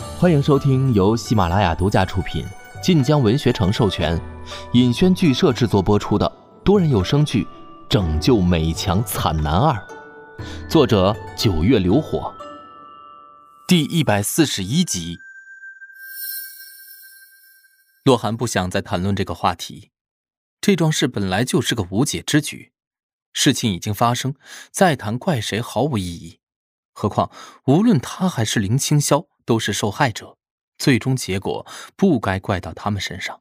欢迎收听由喜马拉雅独家出品、晋江文学城授权、尹轩剧社制作播出的多人有声剧《拯救美强惨男二》，作者九月流火，第一百四十一集。洛寒不想再谈论这个话题，这桩事本来就是个无解之局，事情已经发生，再谈怪谁毫无意义。何况，无论他还是林清霄都是受害者，最终结果不该怪到他们身上。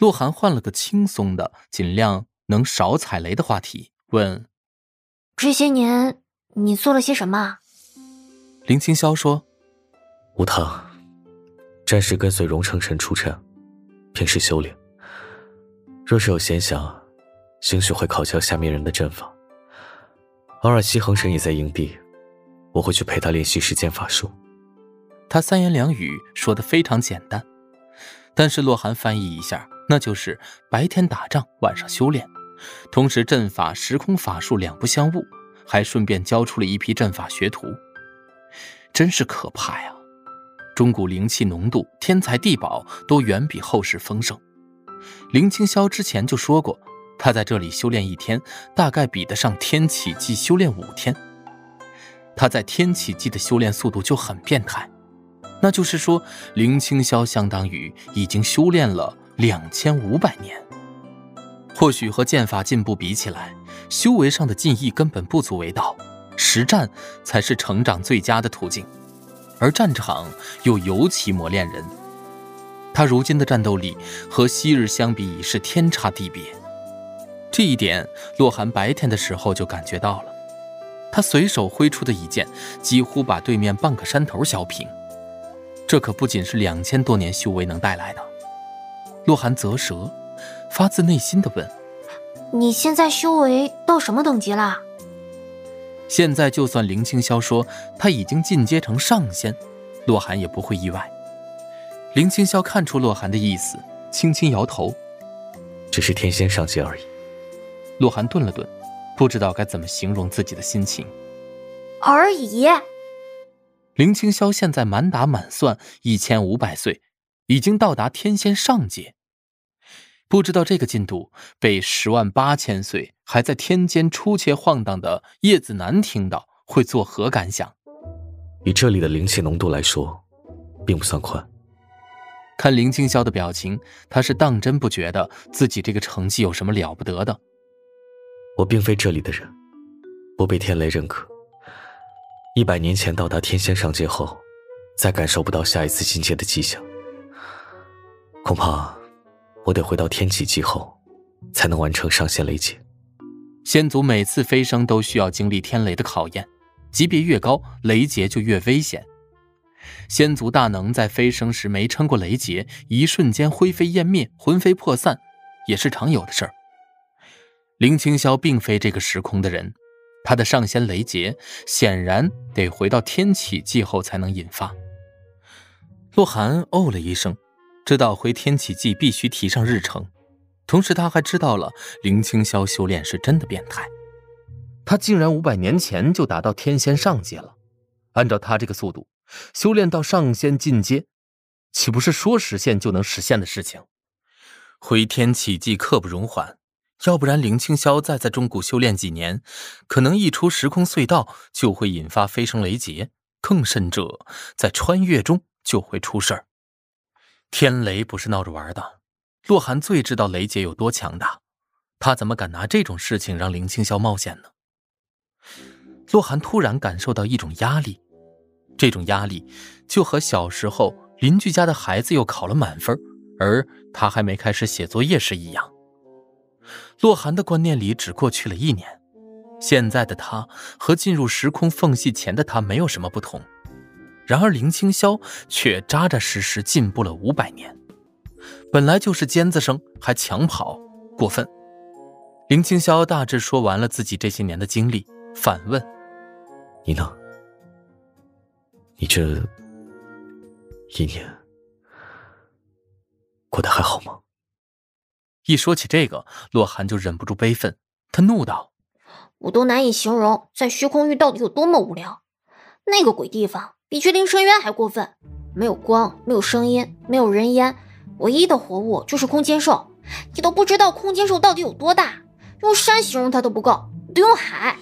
洛寒换了个轻松的、尽量能少踩雷的话题，问：“这些年你做了些什么？”林清霄说：“无他，暂时跟随荣成臣出战，平时修炼。若是有闲暇，兴许会考教下面人的阵法。偶尔西恒神也在营地。”我会去陪他练习时间法术。他三言两语说的非常简单，但是洛寒翻译一下，那就是白天打仗，晚上修炼，同时阵法、时空法术两不相误，还顺便教出了一批阵法学徒。真是可怕呀！中古灵气浓度、天才地宝都远比后世丰盛。林清霄之前就说过，他在这里修炼一天，大概比得上天启纪修炼五天。他在天启纪的修炼速度就很变态，那就是说，林清霄相当于已经修炼了两千五百年。或许和剑法进步比起来，修为上的进益根本不足为道，实战才是成长最佳的途径，而战场又尤其磨练人。他如今的战斗力和昔日相比已是天差地别，这一点洛寒白天的时候就感觉到了。他随手挥出的一剑，几乎把对面半个山头削平。这可不仅是两千多年修为能带来的。洛寒啧舌，发自内心的问：“你现在修为到什么等级了？”现在就算林清霄说他已经进阶成上仙，洛寒也不会意外。林清霄看出洛寒的意思，轻轻摇头：“只是天仙上阶而已。”洛寒顿了顿。不知道该怎么形容自己的心情，而已。林清霄现在满打满算一千五百岁，已经到达天仙上界。不知道这个进度被十万八千岁还在天间出切晃荡的叶子楠听到会作何感想？以这里的灵气浓度来说，并不算快。看林清霄的表情，他是当真不觉得自己这个成绩有什么了不得的。我并非这里的人，不被天雷认可。一百年前到达天仙上界后，再感受不到下一次进阶的迹象。恐怕我得回到天启纪后，才能完成上仙雷劫。仙族每次飞升都需要经历天雷的考验，级别越高，雷劫就越危险。仙族大能在飞升时没撑过雷劫，一瞬间灰飞烟灭，魂飞魄散，也是常有的事儿。林清霄并非这个时空的人，他的上仙雷劫显然得回到天启纪后才能引发。洛寒哦了一声，知道回天启纪必须提上日程，同时他还知道了林清霄修炼是真的变态，他竟然五百年前就达到天仙上界了。按照他这个速度，修炼到上仙进阶，岂不是说实现就能实现的事情？回天启纪刻不容缓。要不然，林清霄再在中古修炼几年，可能一出时空隧道就会引发飞升雷劫，更甚者，在穿越中就会出事儿。天雷不是闹着玩的，洛寒最知道雷劫有多强大，他怎么敢拿这种事情让林清霄冒险呢？洛寒突然感受到一种压力，这种压力就和小时候邻居家的孩子又考了满分，而他还没开始写作业时一样。洛寒的观念里只过去了一年，现在的他和进入时空缝隙前的他没有什么不同。然而林清霄却扎扎实实进步了五百年，本来就是尖子生还抢跑，过分。林清霄大致说完了自己这些年的经历，反问：“你呢？你这一年过得还好吗？”一说起这个，洛寒就忍不住悲愤。他怒道：“我都难以形容，在虚空域到底有多么无聊。那个鬼地方，比绝灵深渊还过分。没有光，没有声音，没有人烟，唯一的活物就是空间兽。你都不知道空间兽到底有多大，用山形容它都不够，得用海。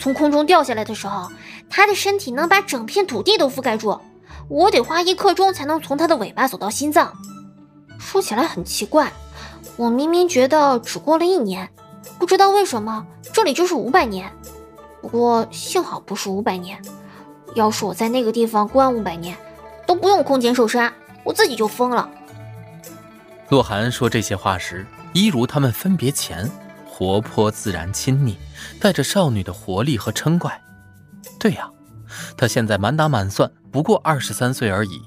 从空中掉下来的时候，它的身体能把整片土地都覆盖住，我得花一刻钟才能从它的尾巴走到心脏。说起来很奇怪，我明明觉得只过了一年，不知道为什么这里就是五百年。不过幸好不是五百年，要是我在那个地方关五百年，都不用空间受杀，我自己就疯了。洛寒说这些话时，一如他们分别前，活泼自然、亲昵，带着少女的活力和嗔怪。对呀，他现在满打满算不过二十三岁而已。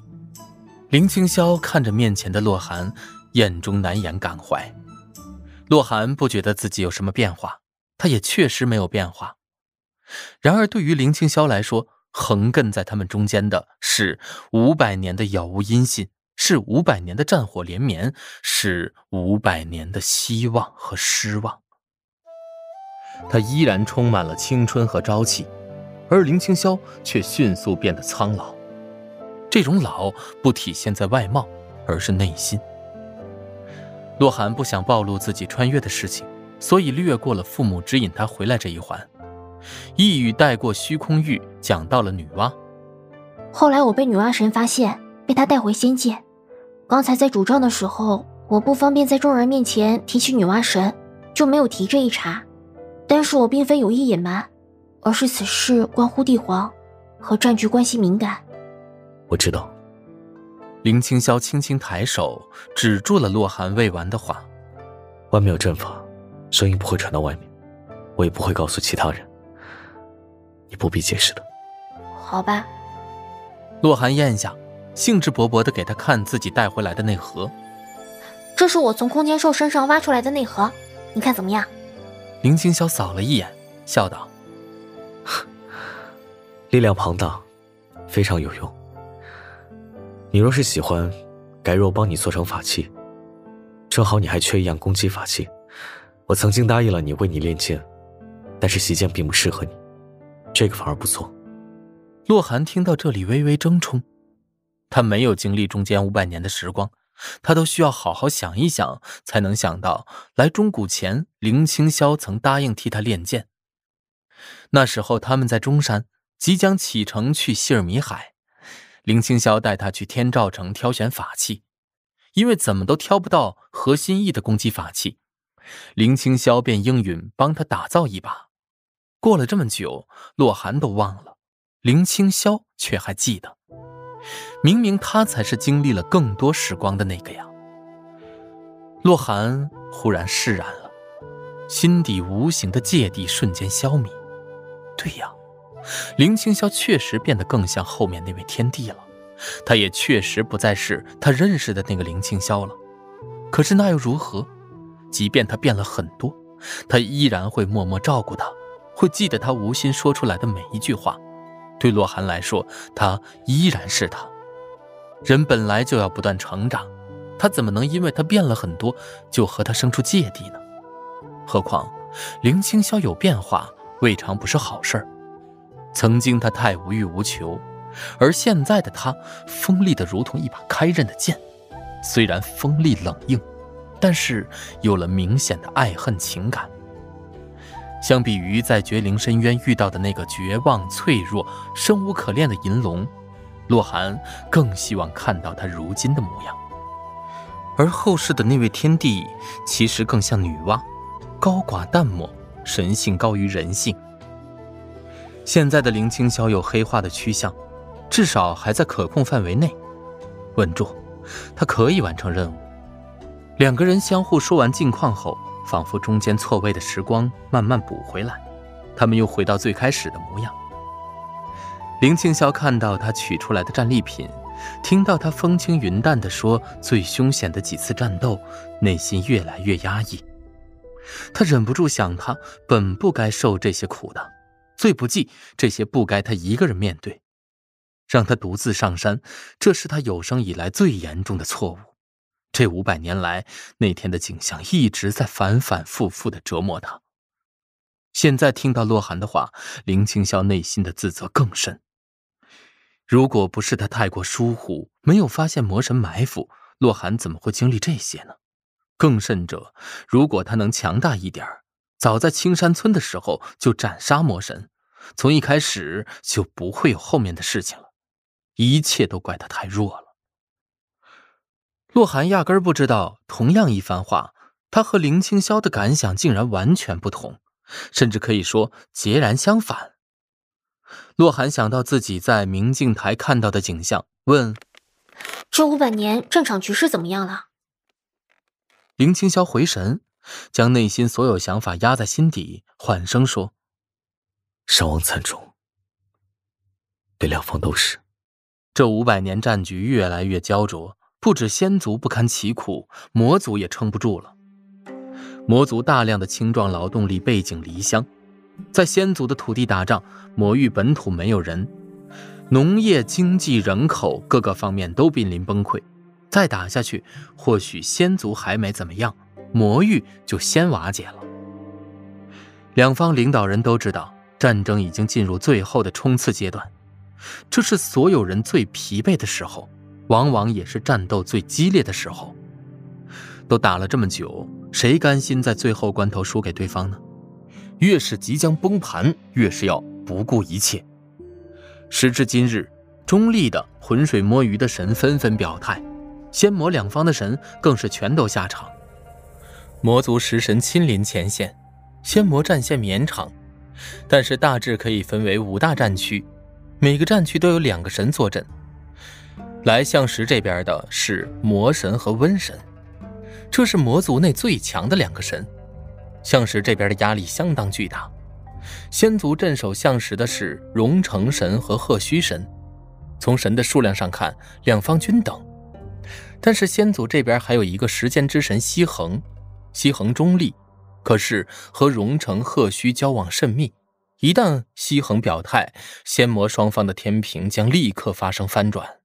林清霄看着面前的洛寒，眼中难掩感怀。洛寒不觉得自己有什么变化，他也确实没有变化。然而，对于林清霄来说，横亘在他们中间的是五百年的杳无音信。是五百年的战火连绵，是五百年的希望和失望。他依然充满了青春和朝气，而林清霄却迅速变得苍老。这种老不体现在外貌，而是内心。洛寒不想暴露自己穿越的事情，所以略过了父母指引他回来这一环，一语带过虚空域，讲到了女娲。后来我被女娲神发现。被他带回仙界，刚才在主账的时候，我不方便在众人面前提起女娲神，就没有提这一茬。但是我并非有意隐瞒，而是此事关乎帝皇，和战局关系敏感。我知道。林清霄轻轻抬手止住了洛寒未完的话。外面有阵法，声音不会传到外面，我也不会告诉其他人。你不必解释的。好吧。洛寒咽下。兴致勃勃地给他看自己带回来的内核，这是我从空间兽身上挖出来的内核，你看怎么样？林清霄扫了一眼，笑道：“ 力量庞大，非常有用。你若是喜欢，改若帮你做成法器。正好你还缺一样攻击法器，我曾经答应了你为你练剑，但是习剑并不适合你，这个反而不错。”洛寒听到这里微微怔忡。他没有经历中间五百年的时光，他都需要好好想一想，才能想到来中古前，林清霄曾答应替他练剑。那时候他们在中山，即将启程去希尔米海，林清霄带他去天照城挑选法器，因为怎么都挑不到合心意的攻击法器，林清霄便应允帮他打造一把。过了这么久，洛寒都忘了，林清霄却还记得。明明他才是经历了更多时光的那个呀！洛寒忽然释然了，心底无形的芥蒂瞬间消弭。对呀，林清霄确实变得更像后面那位天帝了，他也确实不再是他认识的那个林清霄了。可是那又如何？即便他变了很多，他依然会默默照顾他，会记得他无心说出来的每一句话。对洛寒来说，他依然是他。人本来就要不断成长，他怎么能因为他变了很多就和他生出芥蒂呢？何况林清霄有变化，未尝不是好事曾经他太无欲无求，而现在的他锋利的如同一把开刃的剑，虽然锋利冷硬，但是有了明显的爱恨情感。相比于在绝灵深渊遇到的那个绝望、脆弱、生无可恋的银龙。洛寒更希望看到他如今的模样，而后世的那位天帝其实更像女娲，高寡淡漠，神性高于人性。现在的林清霄有黑化的趋向，至少还在可控范围内。稳住，他可以完成任务。两个人相互说完近况后，仿佛中间错位的时光慢慢补回来，他们又回到最开始的模样。林清霄看到他取出来的战利品，听到他风轻云淡地说最凶险的几次战斗，内心越来越压抑。他忍不住想，他本不该受这些苦的，最不济这些不该他一个人面对，让他独自上山，这是他有生以来最严重的错误。这五百年来，那天的景象一直在反反复复地折磨他。现在听到洛寒的话，林清霄内心的自责更深。如果不是他太过疏忽，没有发现魔神埋伏，洛寒怎么会经历这些呢？更甚者，如果他能强大一点早在青山村的时候就斩杀魔神，从一开始就不会有后面的事情了。一切都怪他太弱了。洛寒压根儿不知道，同样一番话，他和林青霄的感想竟然完全不同，甚至可以说截然相反。洛寒想到自己在明镜台看到的景象，问：“这五百年战场局势怎么样了？”林青霄回神，将内心所有想法压在心底，缓声说：“伤亡惨重，对两方都是。这五百年战局越来越焦灼，不止仙族不堪其苦，魔族也撑不住了。魔族大量的青壮劳动力背井离乡，在仙族的土地打仗，魔域本土没有人，农业、经济、人口各个方面都濒临崩溃。”再打下去，或许仙族还没怎么样，魔域就先瓦解了。两方领导人都知道，战争已经进入最后的冲刺阶段，这是所有人最疲惫的时候，往往也是战斗最激烈的时候。都打了这么久，谁甘心在最后关头输给对方呢？越是即将崩盘，越是要不顾一切。时至今日，中立的浑水摸鱼的神纷纷表态。仙魔两方的神更是全都下场，魔族食神亲临前线，仙魔战线绵长，但是大致可以分为五大战区，每个战区都有两个神坐镇。来相石这边的是魔神和瘟神，这是魔族内最强的两个神，相石这边的压力相当巨大。仙族镇守相石的是荣成神和鹤须神，从神的数量上看，两方均等。但是仙祖这边还有一个时间之神西恒，西恒中立，可是和荣城、贺虚交往甚密。一旦西恒表态，仙魔双方的天平将立刻发生翻转。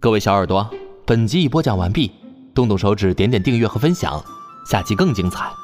各位小耳朵，本集已播讲完毕，动动手指点点订阅和分享，下集更精彩。